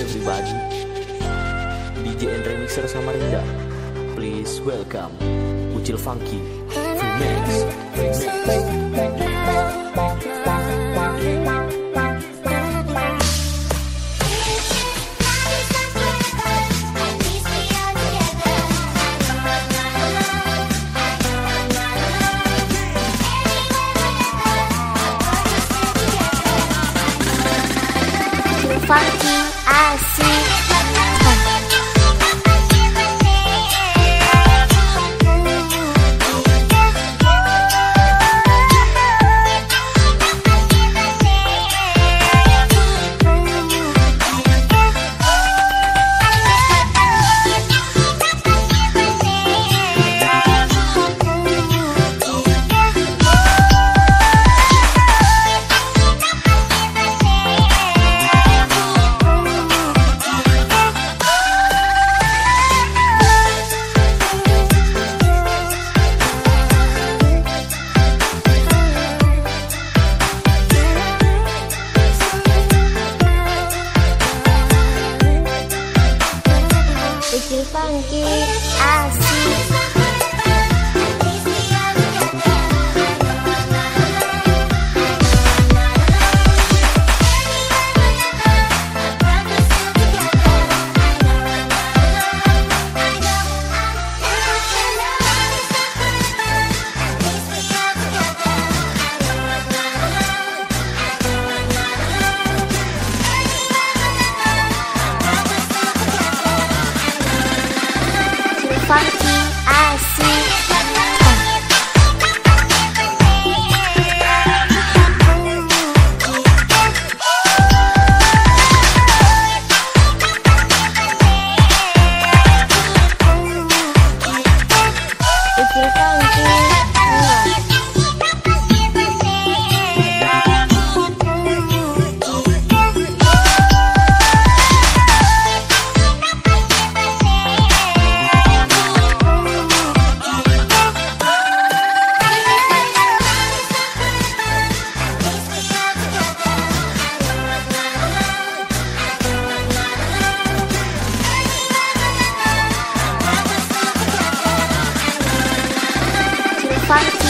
everybody DJ and Remixer Samarinda Please welcome Ucil Funky Remix Funky asik funky. I see. 상